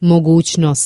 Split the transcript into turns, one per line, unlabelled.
mogućnost.